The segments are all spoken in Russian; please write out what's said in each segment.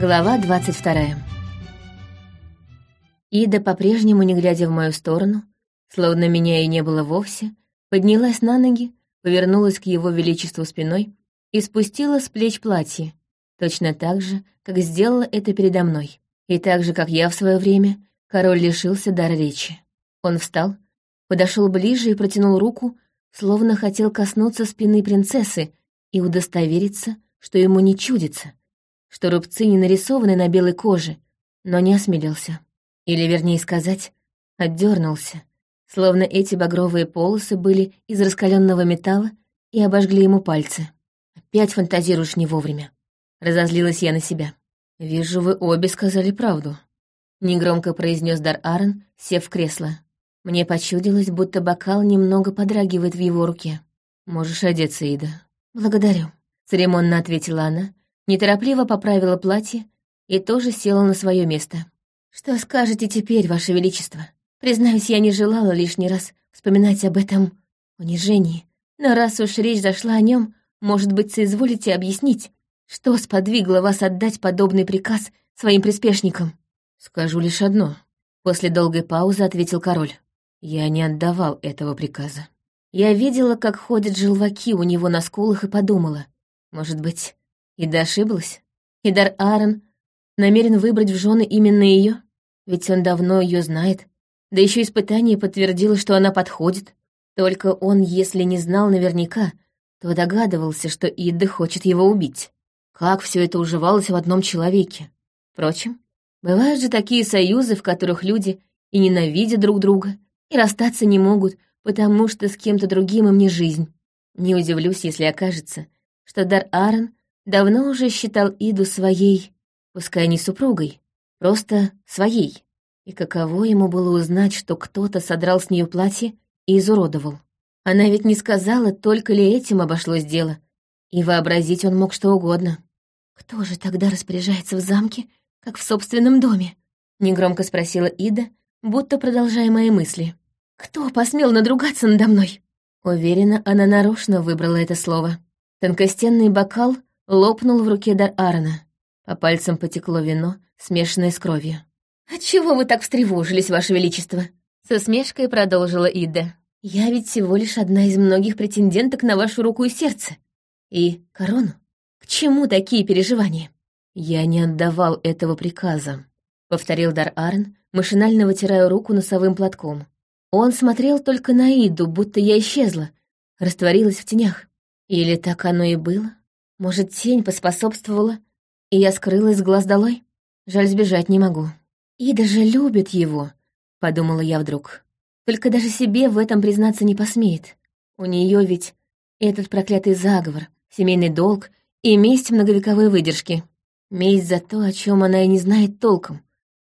Глава 22. Ида, по-прежнему не глядя в мою сторону, словно меня и не было вовсе, поднялась на ноги, повернулась к его величеству спиной и спустила с плеч платье, точно так же, как сделала это передо мной. И так же, как я в свое время, король лишился дара речи. Он встал, подошел ближе и протянул руку, словно хотел коснуться спины принцессы и удостовериться, что ему не чудится, что рубцы не нарисованы на белой коже, но не осмелился. Или, вернее сказать, отдернулся, словно эти багровые полосы были из раскаленного металла и обожгли ему пальцы. «Опять фантазируешь не вовремя». Разозлилась я на себя. «Вижу, вы обе сказали правду», — негромко произнес Дар Аарон, сев в кресло. Мне почудилось, будто бокал немного подрагивает в его руке. «Можешь одеться, Ида». «Благодарю», — церемонно ответила она, неторопливо поправила платье и тоже села на свое место. «Что скажете теперь, Ваше Величество? Признаюсь, я не желала лишний раз вспоминать об этом унижении, но раз уж речь зашла о нем, может быть, соизволите объяснить, что сподвигло вас отдать подобный приказ своим приспешникам?» «Скажу лишь одно», — после долгой паузы ответил король. «Я не отдавал этого приказа». Я видела, как ходят желваки у него на скулах и подумала, может быть, и да ошиблась? Идар Аарон намерен выбрать в жены именно ее? Ведь он давно ее знает. Да еще испытание подтвердило, что она подходит. Только он, если не знал наверняка, то догадывался, что Ида хочет его убить. Как все это уживалось в одном человеке? Впрочем, бывают же такие союзы, в которых люди и ненавидят друг друга, и расстаться не могут, потому что с кем-то другим им не жизнь. Не удивлюсь, если окажется, что Дар Аарон давно уже считал Иду своей, пускай не супругой, просто своей. И каково ему было узнать, что кто-то содрал с нее платье и изуродовал. Она ведь не сказала, только ли этим обошлось дело. И вообразить он мог что угодно. «Кто же тогда распоряжается в замке, как в собственном доме?» — негромко спросила Ида, будто продолжая мои мысли. «Кто посмел надругаться надо мной?» Уверена, она нарочно выбрала это слово. Тонкостенный бокал лопнул в руке Дар Аарона. По пальцам потекло вино, смешанное с кровью. «Отчего вы так встревожились, Ваше Величество?» Со смешкой продолжила Ида. «Я ведь всего лишь одна из многих претенденток на вашу руку и сердце. И корону. К чему такие переживания?» «Я не отдавал этого приказа», — повторил Дар Арн, машинально вытирая руку носовым платком. Он смотрел только на Иду, будто я исчезла, растворилась в тенях. Или так оно и было? Может, тень поспособствовала, и я скрылась с глаз долой? Жаль, сбежать не могу. И даже любит его, подумала я вдруг. Только даже себе в этом признаться не посмеет. У нее ведь этот проклятый заговор, семейный долг и месть многовековой выдержки. Месть за то, о чем она и не знает толком.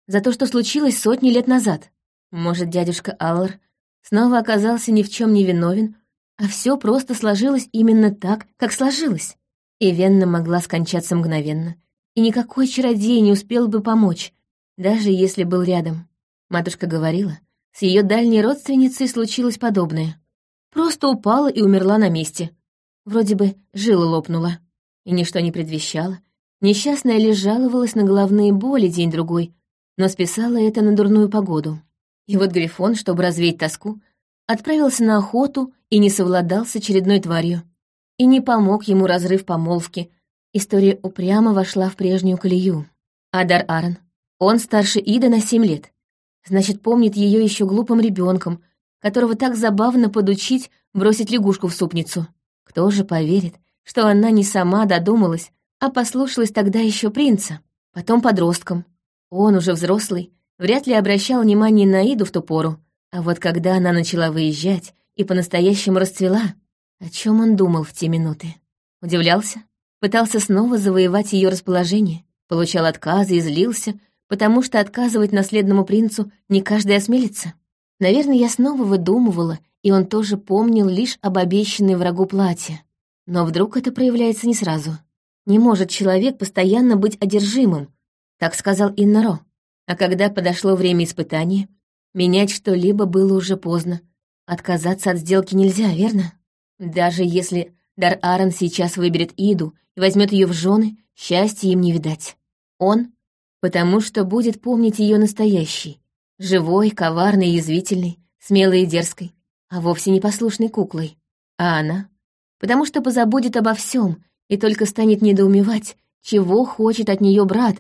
За то, что случилось сотни лет назад. Может, дядюшка Аллар снова оказался ни в чем не виновен, а все просто сложилось именно так, как сложилось. И Венна могла скончаться мгновенно, и никакой чародей не успел бы помочь, даже если был рядом. Матушка говорила, с ее дальней родственницей случилось подобное. Просто упала и умерла на месте. Вроде бы жила лопнула. И ничто не предвещало. Несчастная лишь жаловалась на головные боли день-другой, но списала это на дурную погоду. И вот Грифон, чтобы развеять тоску, отправился на охоту и не совладал с очередной тварью и не помог ему разрыв помолвки. История упрямо вошла в прежнюю колею. Адар Аарон. Он старше Ида на семь лет. Значит, помнит ее еще глупым ребенком, которого так забавно подучить бросить лягушку в супницу. Кто же поверит, что она не сама додумалась, а послушалась тогда еще принца, потом подростком. Он уже взрослый, вряд ли обращал внимание на Иду в ту пору. А вот когда она начала выезжать и по-настоящему расцвела, о чем он думал в те минуты? Удивлялся? Пытался снова завоевать ее расположение? Получал отказы и злился, потому что отказывать наследному принцу не каждый осмелится? Наверное, я снова выдумывала, и он тоже помнил лишь об обещанной врагу платье. Но вдруг это проявляется не сразу. Не может человек постоянно быть одержимым, так сказал Иннаро. А когда подошло время испытания, менять что-либо было уже поздно. Отказаться от сделки нельзя, верно? Даже если Дар Аарон сейчас выберет Иду и возьмет ее в жены, счастья им не видать. Он, потому что будет помнить ее настоящий, живой, коварный, язвительный, смелой и дерзкой, а вовсе не послушной куклой. А она, потому что позабудет обо всем и только станет недоумевать, чего хочет от нее брат,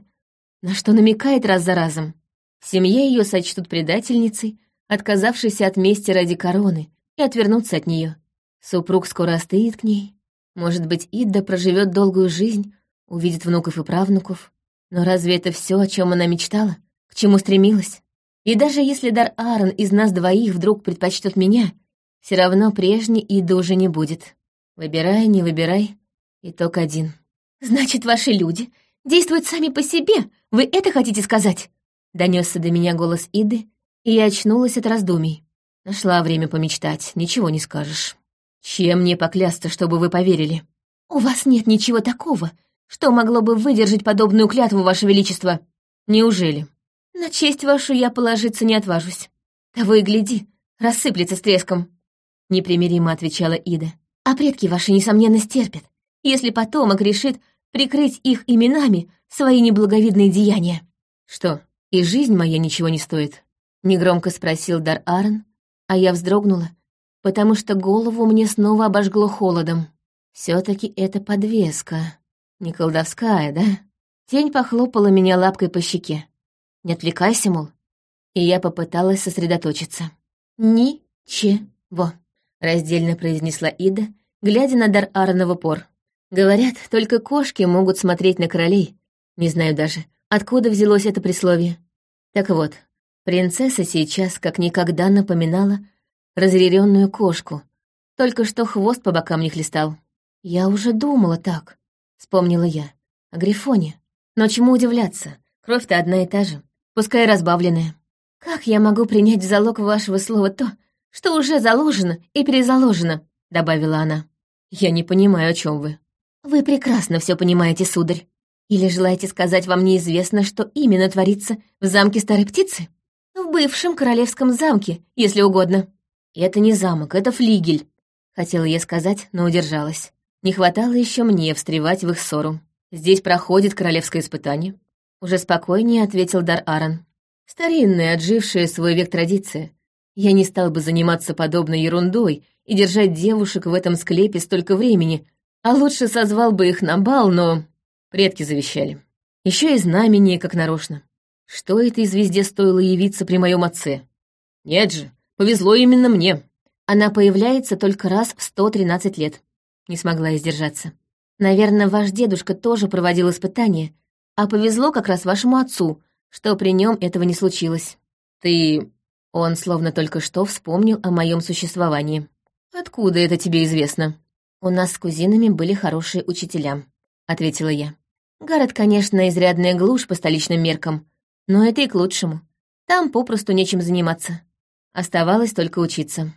на что намекает раз за разом. В семье ее сочтут предательницей, отказавшейся от мести ради короны, и отвернуться от нее. Супруг скоро остынет к ней. Может быть, Идда проживет долгую жизнь, увидит внуков и правнуков. Но разве это все, о чем она мечтала? К чему стремилась? И даже если Дар Аарон из нас двоих вдруг предпочтет меня, все равно прежней Идда уже не будет. Выбирай, не выбирай, итог один. «Значит, ваши люди действуют сами по себе, вы это хотите сказать?» Донесся до меня голос Иды, и я очнулась от раздумий. Нашла время помечтать, ничего не скажешь. Чем мне поклясться, чтобы вы поверили? У вас нет ничего такого, что могло бы выдержать подобную клятву, Ваше Величество. Неужели? На честь вашу я положиться не отважусь. Того и гляди, рассыплется с треском. Непримиримо отвечала Ида. А предки ваши, несомненно, стерпят, если потомок решит прикрыть их именами свои неблаговидные деяния. Что, и жизнь моя ничего не стоит? Негромко спросил Дар Аарон, а я вздрогнула, потому что голову мне снова обожгло холодом. все таки это подвеска. Не колдовская, да? Тень похлопала меня лапкой по щеке. Не отвлекайся, мол. И я попыталась сосредоточиться. «Ничего», — раздельно произнесла Ида, глядя на дар Аарона в упор. Говорят, только кошки могут смотреть на королей. Не знаю даже, откуда взялось это присловие. Так вот, принцесса сейчас как никогда напоминала разъяренную кошку, только что хвост по бокам не хлестал. Я уже думала так, вспомнила я, о Грифоне. Но чему удивляться, кровь-то одна и та же, пускай разбавленная. Как я могу принять в залог вашего слова то, что уже заложено и перезаложено, добавила она. Я не понимаю, о чем вы. Вы прекрасно все понимаете, сударь. Или желаете сказать, вам неизвестно, что именно творится в замке Старой Птицы? В бывшем королевском замке, если угодно. Это не замок, это флигель. Хотела я сказать, но удержалась. Не хватало еще мне встревать в их ссору. Здесь проходит королевское испытание. Уже спокойнее ответил Дар Аарон. Старинная, отжившая свой век традиция. Я не стал бы заниматься подобной ерундой и держать девушек в этом склепе столько времени, а лучше созвал бы их на бал, но... Предки завещали. Еще и знамение, как нарочно. Что этой звезде стоило явиться при моем отце? Нет же, повезло именно мне. Она появляется только раз в 113 лет. Не смогла я. Наверное, ваш дедушка тоже проводил испытания, а повезло как раз вашему отцу, что при нем этого не случилось. Ты... Он словно только что вспомнил о моем существовании. Откуда это тебе известно? «У нас с кузинами были хорошие учителя», — ответила я. «Город, конечно, изрядная глушь по столичным меркам, но это и к лучшему. Там попросту нечем заниматься. Оставалось только учиться».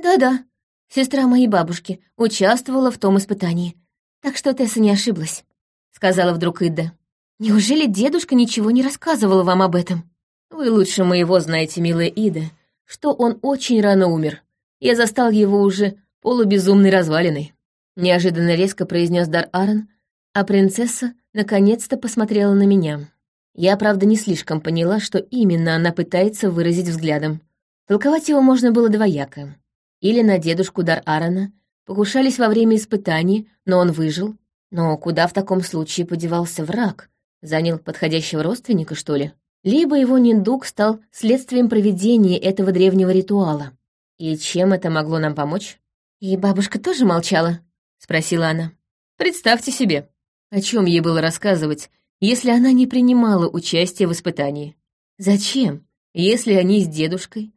«Да-да, сестра моей бабушки участвовала в том испытании, так что Тесса не ошиблась», — сказала вдруг Идда. «Неужели дедушка ничего не рассказывал вам об этом?» «Вы лучше моего знаете, милая Ида, что он очень рано умер. Я застал его уже полубезумной развалиной». Неожиданно резко произнес Дар Аарон, а принцесса наконец-то посмотрела на меня. Я, правда, не слишком поняла, что именно она пытается выразить взглядом. Толковать его можно было двояко. Или на дедушку Дар Аарона покушались во время испытаний, но он выжил. Но куда в таком случае подевался враг? Занял подходящего родственника, что ли? Либо его недуг стал следствием проведения этого древнего ритуала. И чем это могло нам помочь? И бабушка тоже молчала. — спросила она. «Представьте себе, о чем ей было рассказывать, если она не принимала участие в испытании. Зачем, если они с дедушкой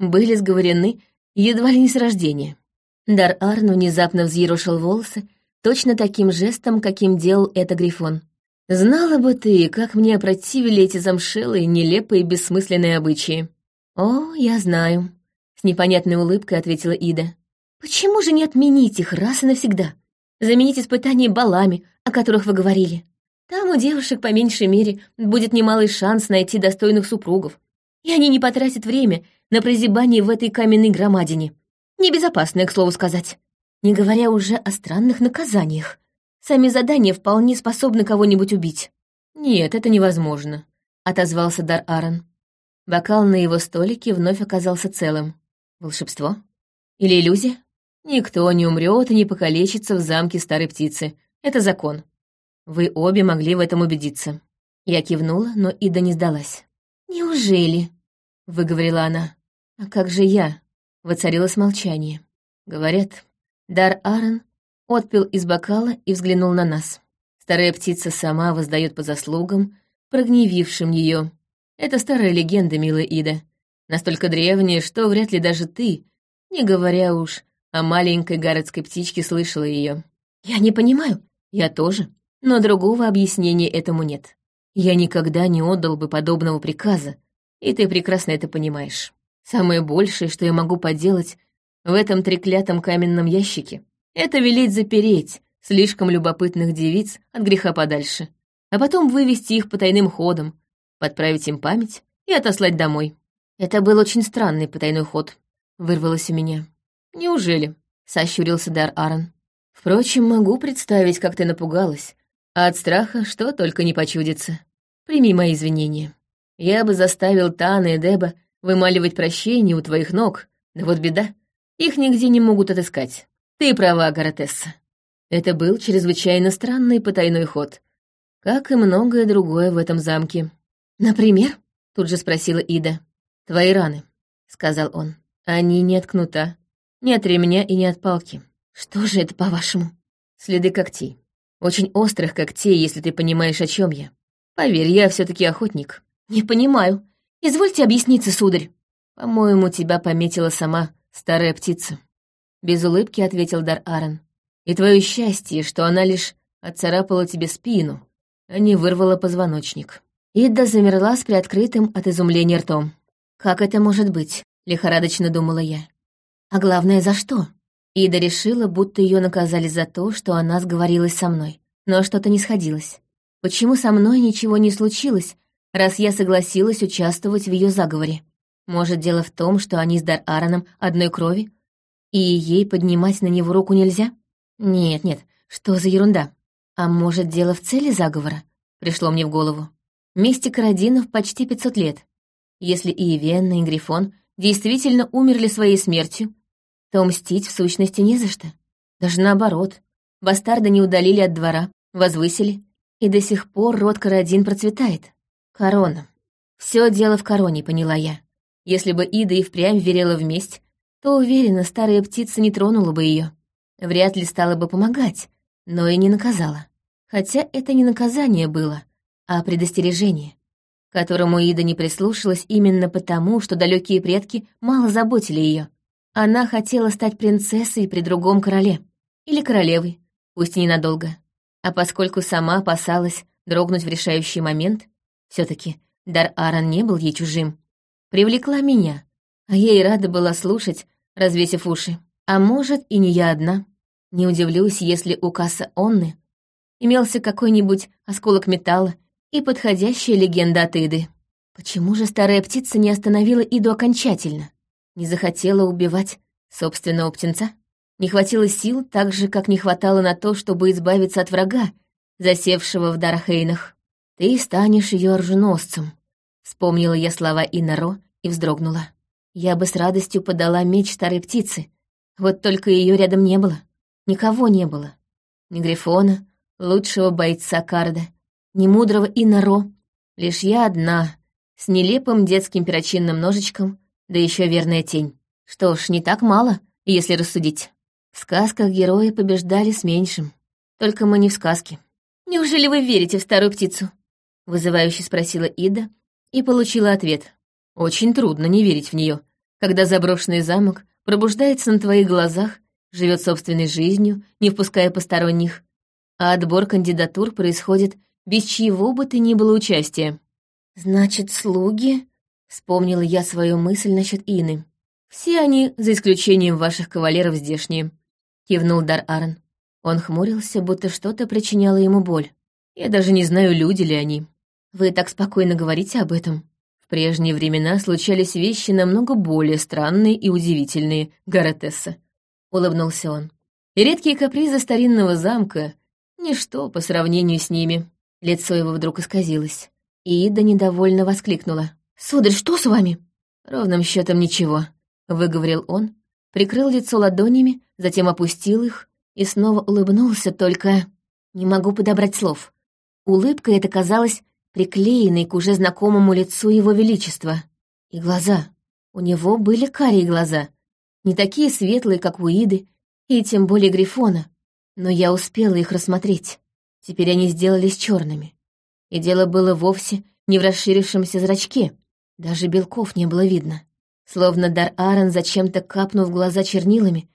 были сговорены едва ли не с рождения?» Дар Арн внезапно взъерошил волосы точно таким жестом, каким делал это Грифон. «Знала бы ты, как мне опротивили эти замшелые, нелепые, бессмысленные обычаи». «О, я знаю», — с непонятной улыбкой ответила Ида. Почему же не отменить их раз и навсегда? Заменить испытания балами, о которых вы говорили. Там у девушек, по меньшей мере, будет немалый шанс найти достойных супругов. И они не потратят время на прозябание в этой каменной громадине. Небезопасное, к слову сказать. Не говоря уже о странных наказаниях. Сами задания вполне способны кого-нибудь убить. «Нет, это невозможно», — отозвался Дар Аарон. Бокал на его столике вновь оказался целым. Волшебство? Или иллюзия? Никто не умрет и не покалечится в замке старой птицы. Это закон. Вы обе могли в этом убедиться. Я кивнула, но Ида не сдалась. «Неужели?» — выговорила она. «А как же я?» — воцарилось молчание. Говорят, Дар Аарон отпил из бокала и взглянул на нас. Старая птица сама воздает по заслугам, прогневившим ее. Это старая легенда, милая Ида. Настолько древняя, что вряд ли даже ты, не говоря уж о маленькой городской птичке, слышала ее. Я не понимаю. Я тоже. Но другого объяснения этому нет. Я никогда не отдал бы подобного приказа, и ты прекрасно это понимаешь. Самое большее, что я могу поделать в этом треклятом каменном ящике, это велеть запереть слишком любопытных девиц от греха подальше, а потом вывести их по тайным ходам, подправить им память и отослать домой. Это был очень странный потайной ход, вырвалось у меня. Неужели? Сощурился Дар Аарон. Впрочем, могу представить, как ты напугалась, а от страха что только не почудится. Прими мои извинения. Я бы заставил Тана и Деба вымаливать прощение у твоих ног, да вот беда, их нигде не могут отыскать. Ты права, Гаратесса. Это был чрезвычайно странный потайной ход, как и многое другое в этом замке. «Например?» — тут же спросила Ида. «Твои раны», — сказал он. «Они не от кнута, не от ремня и не от палки. Что же это, по-вашему?» «Следы когтей. Очень острых когтей, если ты понимаешь, о чем я. Поверь, я все таки охотник». «Не понимаю. Извольте объясниться, сударь». «По-моему, тебя пометила сама старая птица». Без улыбки ответил Дар Аарон. «И твое счастье, что она лишь отцарапала тебе спину, а не вырвала позвоночник». Ида замерла с приоткрытым от изумления ртом. «Как это может быть?» — лихорадочно думала я. «А главное, за что?» Ида решила, будто ее наказали за то, что она сговорилась со мной. Но что-то не сходилось. Почему со мной ничего не случилось, раз я согласилась участвовать в ее заговоре? Может, дело в том, что они с Дар Аароном одной крови, и ей поднимать на него руку нельзя? Нет, нет, что за ерунда? А может, дело в цели заговора? Пришло мне в голову. Месте Карадинов почти 500 лет. Если и Ивенна, и Грифон действительно умерли своей смертью, то мстить в сущности не за что. Даже наоборот. Бастарда не удалили от двора, возвысили, и до сих пор род Карадин процветает. Корона. Все дело в короне, поняла я. Если бы Ида и впрямь верила в месть, то, уверена, старая птица не тронула бы ее. Вряд ли стала бы помогать, но и не наказала. Хотя это не наказание было, а предостережение, которому Ида не прислушалась именно потому, что далекие предки мало заботили ее. Она хотела стать принцессой при другом короле. Или королевой, пусть ненадолго. А поскольку сама опасалась дрогнуть в решающий момент, все таки Дар Аарон не был ей чужим, привлекла меня, а ей рада была слушать, развесив уши. А может, и не я одна. Не удивлюсь, если у Касса Онны имелся какой-нибудь осколок металла и подходящая легенда от Иды. Почему же старая птица не остановила Иду окончательно? Не захотела убивать собственного птенца? Не хватило сил, так же, как не хватало на то, чтобы избавиться от врага, засевшего в Дарахейнах. «Ты станешь ее оруженосцем», — вспомнила я слова Инаро и вздрогнула. Я бы с радостью подала меч старой птицы, вот только ее рядом не было. Никого не было. Ни Грифона, лучшего бойца Карда, ни мудрого Инаро. Лишь я одна, с нелепым детским перочинным ножичком, да еще верная тень. Что ж, не так мало, если рассудить. В сказках герои побеждали с меньшим. Только мы не в сказке. «Неужели вы верите в старую птицу?» — вызывающе спросила Ида и получила ответ. Очень трудно не верить в нее, когда заброшенный замок пробуждается на твоих глазах, живет собственной жизнью, не впуская посторонних, а отбор кандидатур происходит без чьего бы то ни было участия. «Значит, слуги?» — вспомнила я свою мысль насчет Ины. «Все они, за исключением ваших кавалеров, здешние», — кивнул Дар Аарон. Он хмурился, будто что-то причиняло ему боль. «Я даже не знаю, люди ли они». «Вы так спокойно говорите об этом», прежние времена случались вещи намного более странные и удивительные, Гаратесса», — улыбнулся он. «И редкие капризы старинного замка — ничто по сравнению с ними». Лицо его вдруг исказилось. И Ида недовольно воскликнула. «Сударь, что с вами?» «Ровным счетом ничего», — выговорил он, прикрыл лицо ладонями, затем опустил их и снова улыбнулся, только... Не могу подобрать слов. Улыбка эта казалась приклеенной к уже знакомому лицу его величества. И глаза. У него были карие глаза. Не такие светлые, как у Иды, и тем более Грифона. Но я успела их рассмотреть. Теперь они сделались черными. И дело было вовсе не в расширившемся зрачке. Даже белков не было видно. Словно Дар Аарон зачем-то капнул в глаза чернилами,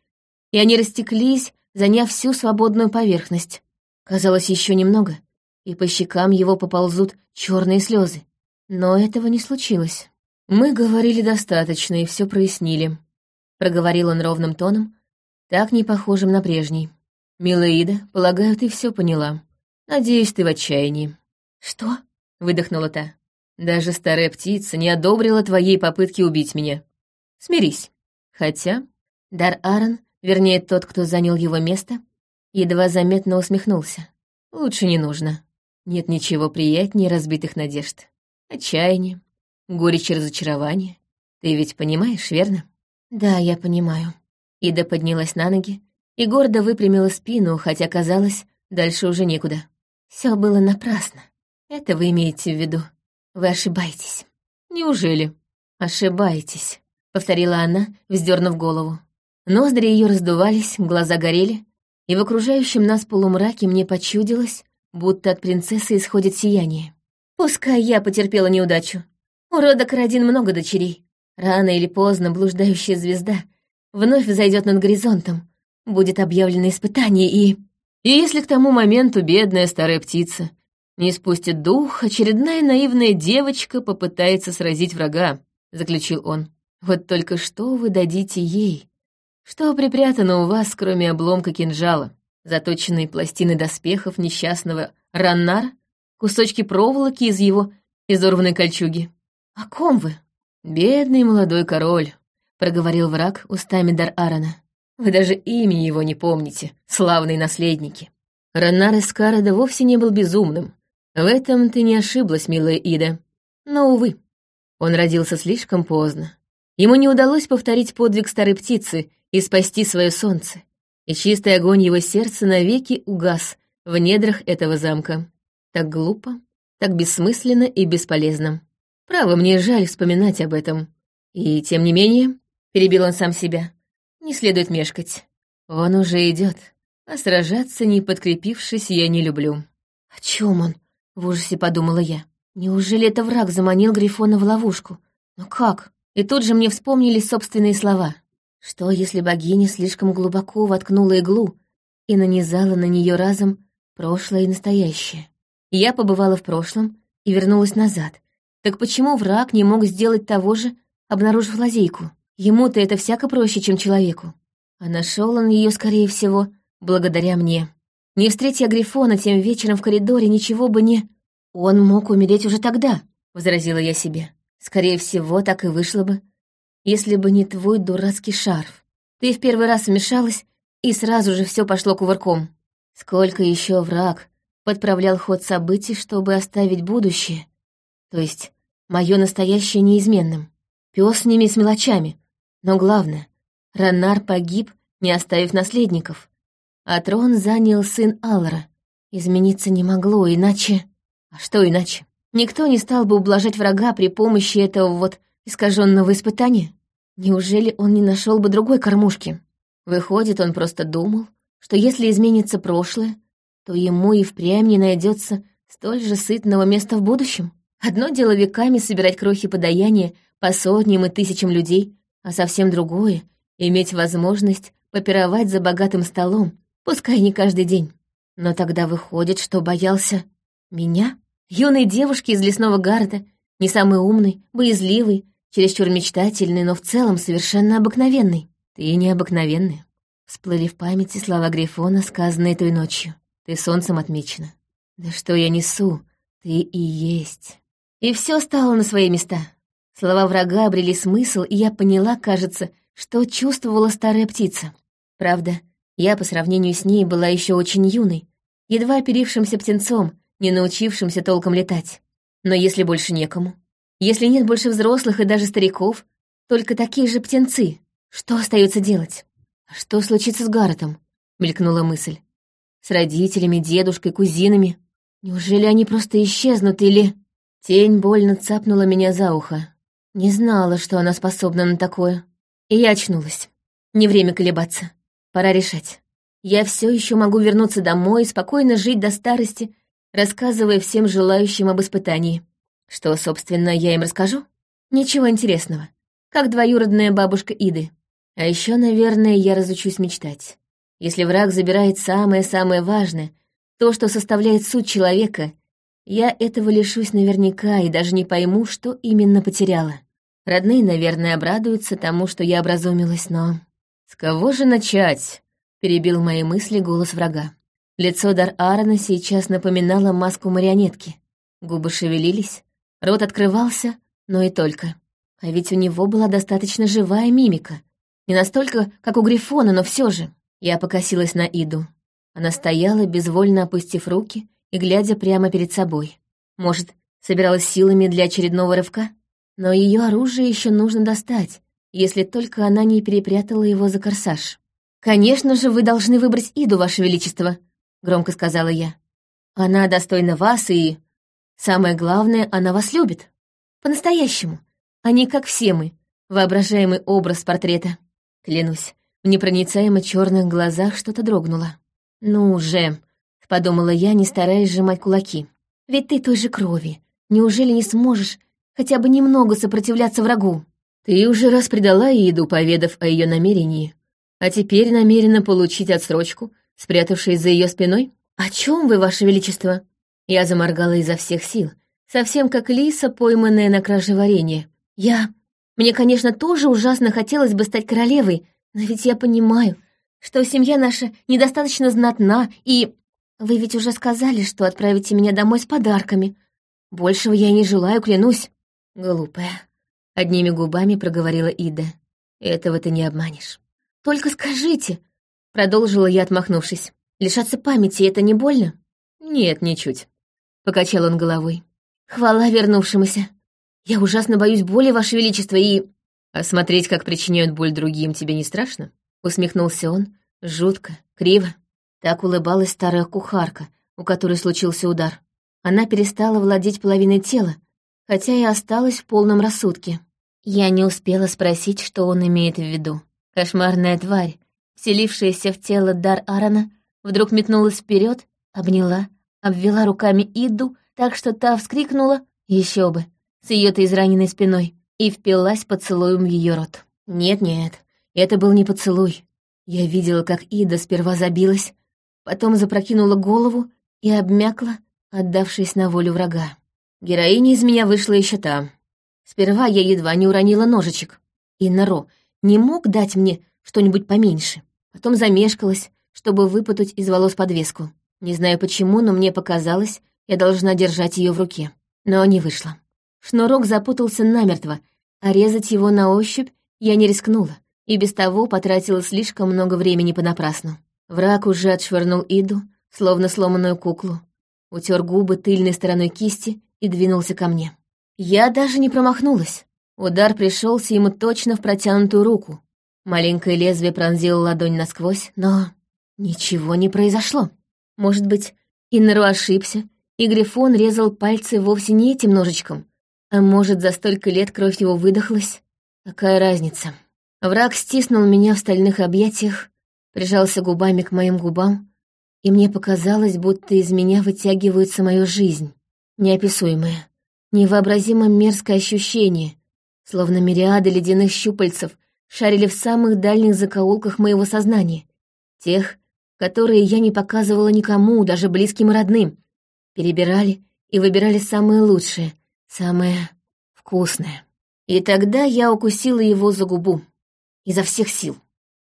и они растеклись, заняв всю свободную поверхность. Казалось, еще немного, и по щекам его поползут черные слезы. Но этого не случилось. «Мы говорили достаточно и все прояснили», — проговорил он ровным тоном, так не похожим на прежний. «Милаида, полагаю, ты все поняла. Надеюсь, ты в отчаянии». «Что?» — выдохнула та. «Даже старая птица не одобрила твоей попытки убить меня. Смирись. Хотя Дар Аарон, вернее, тот, кто занял его место, едва заметно усмехнулся. Лучше не нужно. Нет ничего приятнее разбитых надежд. Отчаяние, горечь разочарования. Ты ведь понимаешь, верно? Да, я понимаю. Ида поднялась на ноги и гордо выпрямила спину, хотя казалось, дальше уже некуда. Все было напрасно. Это вы имеете в виду. Вы ошибаетесь. Неужели? Ошибаетесь, повторила она, вздернув голову. Ноздри ее раздувались, глаза горели, и в окружающем нас полумраке мне почудилось, будто от принцессы исходит сияние. Пускай я потерпела неудачу. У рода Карадин много дочерей. Рано или поздно блуждающая звезда вновь взойдет над горизонтом, будет объявлено испытание и... И если к тому моменту бедная старая птица не спустит дух, очередная наивная девочка попытается сразить врага, заключил он. Вот только что вы дадите ей? Что припрятано у вас, кроме обломка кинжала? Заточенные пластины доспехов несчастного Раннар? Кусочки проволоки из его изорванной кольчуги? О ком вы? Бедный молодой король, проговорил враг устами Дар-Арана. Вы даже имя его не помните, славные наследники. Раннар из Карада вовсе не был безумным. В этом ты не ошиблась, милая Ида. Но, увы, он родился слишком поздно. Ему не удалось повторить подвиг старой птицы и спасти свое солнце, и чистый огонь его сердца навеки угас в недрах этого замка. Так глупо, так бессмысленно и бесполезно. Право, мне жаль вспоминать об этом. И тем не менее, перебил он сам себя, не следует мешкать. Он уже идет, а сражаться, не подкрепившись, я не люблю. О чем он? В ужасе подумала я. Неужели это враг заманил Грифона в ловушку? Но как? И тут же мне вспомнились собственные слова. Что, если богиня слишком глубоко воткнула иглу и нанизала на нее разом прошлое и настоящее? Я побывала в прошлом и вернулась назад. Так почему враг не мог сделать того же, обнаружив лазейку? Ему-то это всяко проще, чем человеку. А нашел он ее, скорее всего, благодаря мне. Не встретя Грифона тем вечером в коридоре, ничего бы не... Он мог умереть уже тогда, — возразила я себе. Скорее всего, так и вышло бы, если бы не твой дурацкий шарф. Ты в первый раз вмешалась, и сразу же все пошло кувырком. Сколько еще враг подправлял ход событий, чтобы оставить будущее, то есть мое настоящее неизменным. Пес с ними с мелочами, но главное, Ранар погиб, не оставив наследников, а трон занял сын Аллара. Измениться не могло, иначе... А что иначе? Никто не стал бы ублажать врага при помощи этого вот искаженного испытания. Неужели он не нашел бы другой кормушки? Выходит, он просто думал, что если изменится прошлое, то ему и впрямь не найдется столь же сытного места в будущем. Одно дело веками собирать крохи подаяния по сотням и тысячам людей, а совсем другое — иметь возможность попировать за богатым столом, пускай не каждый день. Но тогда выходит, что боялся меня, юной девушки из лесного гарда, не самый умный, боязливый, чересчур мечтательный, но в целом совершенно обыкновенный. Ты необыкновенный. Всплыли в памяти слова Грифона, сказанные той ночью. Ты солнцем отмечена. Да что я несу? Ты и есть. И все стало на свои места. Слова врага обрели смысл, и я поняла, кажется, что чувствовала старая птица. Правда, я по сравнению с ней была еще очень юной, едва оперившимся птенцом, не научившимся толком летать. Но если больше некому, если нет больше взрослых и даже стариков, только такие же птенцы, что остается делать? А что случится с Гарретом? Мелькнула мысль. С родителями, дедушкой, кузинами. Неужели они просто исчезнут или... Тень больно цапнула меня за ухо. Не знала, что она способна на такое. И я очнулась. Не время колебаться. Пора решать. Я все еще могу вернуться домой и спокойно жить до старости, рассказывая всем желающим об испытании. Что, собственно, я им расскажу? Ничего интересного. Как двоюродная бабушка Иды. А еще, наверное, я разучусь мечтать. Если враг забирает самое-самое важное, то, что составляет суть человека, я этого лишусь наверняка и даже не пойму, что именно потеряла. Родные, наверное, обрадуются тому, что я образумилась, но... «С кого же начать?» — перебил мои мысли голос врага. Лицо Дар Аарона сейчас напоминало маску марионетки. Губы шевелились, рот открывался, но и только. А ведь у него была достаточно живая мимика. Не настолько, как у Грифона, но все же. Я покосилась на Иду. Она стояла, безвольно опустив руки и глядя прямо перед собой. Может, собиралась силами для очередного рывка? Но ее оружие еще нужно достать, если только она не перепрятала его за корсаж. «Конечно же, вы должны выбрать Иду, Ваше Величество», — громко сказала я. «Она достойна вас, и... Самое главное, она вас любит. По-настоящему, а не как все мы, воображаемый образ портрета. Клянусь, в непроницаемо черных глазах что-то дрогнуло. «Ну уже», — подумала я, не стараясь сжимать кулаки. «Ведь ты той же крови. Неужели не сможешь хотя бы немного сопротивляться врагу?» «Ты уже раз предала Иду, поведав о ее намерении, а теперь намерена получить отсрочку, спрятавшись за ее спиной? О чем вы, Ваше Величество?» Я заморгала изо всех сил, совсем как лиса, пойманная на краже варенья. «Я... Мне, конечно, тоже ужасно хотелось бы стать королевой, но ведь я понимаю, что семья наша недостаточно знатна, и... Вы ведь уже сказали, что отправите меня домой с подарками. Большего я не желаю, клянусь. Глупая. Одними губами проговорила Ида. Этого ты не обманешь. Только скажите, продолжила я, отмахнувшись. Лишаться памяти — это не больно? Нет, ничуть. Покачал он головой. Хвала вернувшемуся. Я ужасно боюсь боли, Ваше Величество, и... А смотреть, как причиняют боль другим, тебе не страшно? Усмехнулся он, жутко, криво. Так улыбалась старая кухарка, у которой случился удар. Она перестала владеть половиной тела, хотя и осталась в полном рассудке. Я не успела спросить, что он имеет в виду. Кошмарная тварь, вселившаяся в тело Дар Арана, вдруг метнулась вперед, обняла, обвела руками Иду, так что та вскрикнула, еще бы, с ее-то израненной спиной, и впилась поцелуем в ее рот. Нет-нет, это был не поцелуй. Я видела, как Ида сперва забилась, потом запрокинула голову и обмякла, отдавшись на волю врага. Героиня из меня вышла еще там. Сперва я едва не уронила ножичек. И Наро не мог дать мне что-нибудь поменьше. Потом замешкалась, чтобы выпутать из волос подвеску. Не знаю почему, но мне показалось, я должна держать ее в руке. Но не вышло. Шнурок запутался намертво, а резать его на ощупь я не рискнула и без того потратила слишком много времени понапрасну. Враг уже отшвырнул Иду, словно сломанную куклу, утер губы тыльной стороной кисти и двинулся ко мне. Я даже не промахнулась. Удар пришелся ему точно в протянутую руку. Маленькое лезвие пронзило ладонь насквозь, но ничего не произошло. Может быть, Иннеру ошибся, и Грифон резал пальцы вовсе не этим ножичком, а может, за столько лет кровь его выдохлась? Какая разница? Враг стиснул меня в стальных объятиях, прижался губами к моим губам, и мне показалось, будто из меня вытягивается моя жизнь. Неописуемое, невообразимо мерзкое ощущение, словно мириады ледяных щупальцев шарили в самых дальних закоулках моего сознания, тех, которые я не показывала никому, даже близким и родным, перебирали и выбирали самые лучшие, самое вкусное. И тогда я укусила его за губу изо всех сил.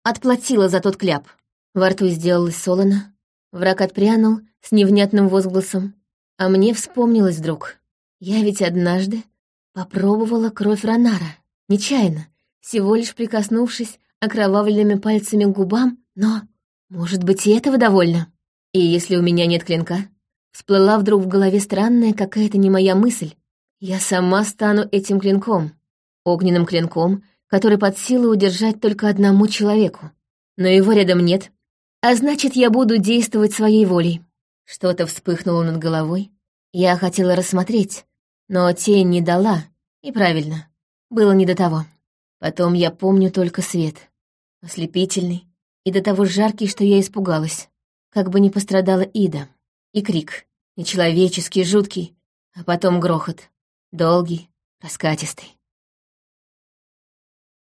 Отплатила за тот кляп. Во рту сделалось солоно. Враг отпрянул с невнятным возгласом. А мне вспомнилось вдруг. Я ведь однажды попробовала кровь Ронара. Нечаянно, всего лишь прикоснувшись окровавленными пальцами к губам, но, может быть, и этого довольно. И если у меня нет клинка, Всплыла вдруг в голове странная какая-то не моя мысль. Я сама стану этим клинком. Огненным клинком, который под силу удержать только одному человеку. Но его рядом нет. А значит, я буду действовать своей волей. Что-то вспыхнуло над головой. Я хотела рассмотреть, но тень не дала. И правильно, было не до того. Потом я помню только свет. Ослепительный и до того жаркий, что я испугалась. Как бы не пострадала Ида. И крик. Нечеловеческий, жуткий. А потом грохот. Долгий, раскатистый.